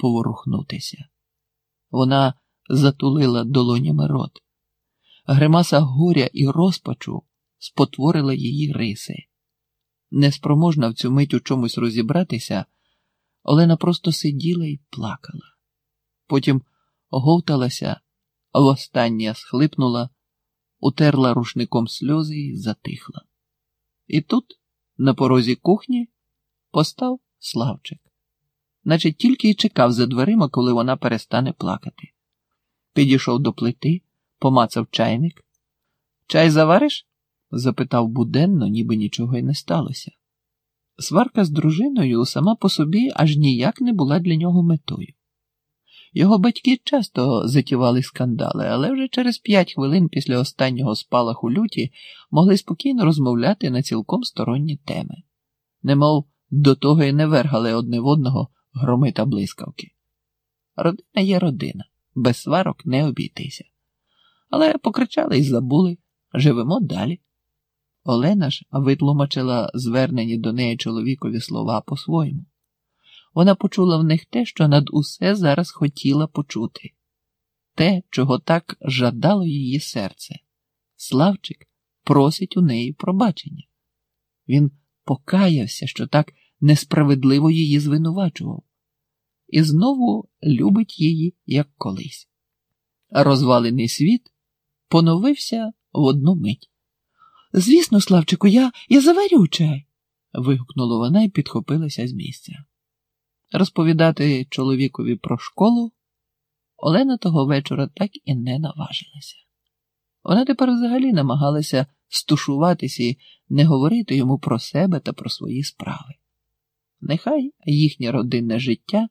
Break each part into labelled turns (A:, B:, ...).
A: поворухнутися. Вона затулила долонями рот. Гримаса горя і розпачу спотворила її риси. Неспроможна в цю мить у чомусь розібратися, Олена просто сиділа і плакала. Потім говталася, востаннє схлипнула, утерла рушником сльози і затихла. І тут, на порозі кухні, постав Славчик, наче тільки й чекав за дверима, коли вона перестане плакати. Підійшов до плити, помацав чайник. Чай завариш? запитав буденно, ніби нічого й не сталося. Сварка з дружиною сама по собі аж ніяк не була для нього метою. Його батьки часто затівали скандали, але вже через п'ять хвилин після останнього спалаху люті могли спокійно розмовляти на цілком сторонні теми, немов до того й не вергали одне в одного громи та блискавки. Родина є родина, без сварок не обійтися. Але покричали і забули живемо далі. Олена ж витлумачила звернені до неї чоловікові слова по-своєму. Вона почула в них те, що над усе зараз хотіла почути, те, чого так жадало її серце. Славчик просить у неї пробачення. Він покаявся, що так несправедливо її звинувачував, і знову любить її, як колись. Розвалений світ поновився в одну мить. Звісно, Славчику, я я заварю чай. вигукнула вона і підхопилася з місця. Розповідати чоловікові про школу Олена того вечора так і не наважилася. Вона тепер взагалі намагалася стушуватися і не говорити йому про себе та про свої справи. Нехай їхнє родинне життя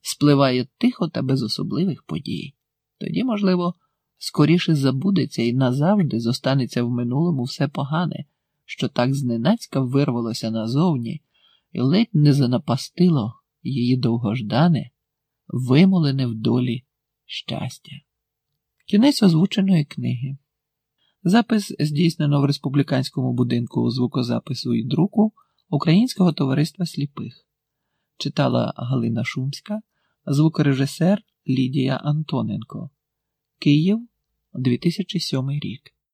A: спливає тихо та без особливих подій. Тоді, можливо, скоріше забудеться і назавжди зостанеться в минулому все погане, що так зненацька вирвалося назовні і ледь не занапастило її довгождане, вимолене в долі щастя. Кінець озвученої книги. Запис здійснено в республіканському будинку звукозапису і друку Українського товариства сліпих. Читала Галина Шумська, звукорежисер Лідія Антоненко. Київ 2007 рік.